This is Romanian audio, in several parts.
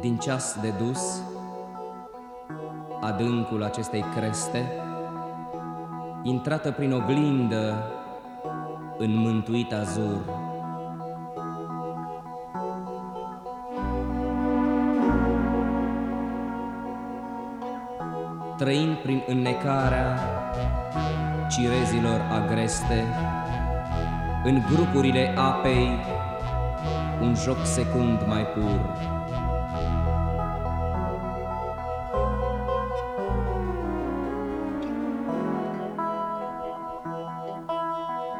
Din ceas de dus, adâncul acestei creste, intrată prin oglindă în mântuit azur. Trăind prin înnecarea cirezilor agreste, în grupurile apei, un joc secund mai pur.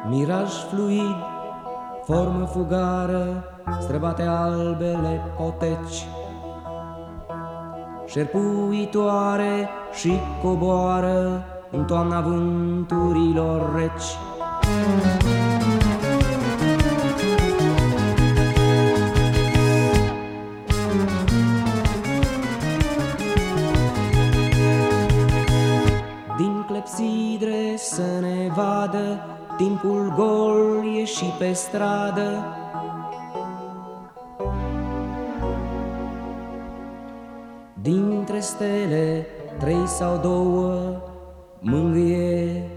Miraj fluid, formă fugară, străbate albele poteci, Șerpuitoare și coboară în toamna vânturilor reci. Din clepsidre să ne vadă, timpul gol e și pe stradă. Dintre stele, trei sau două, mângâie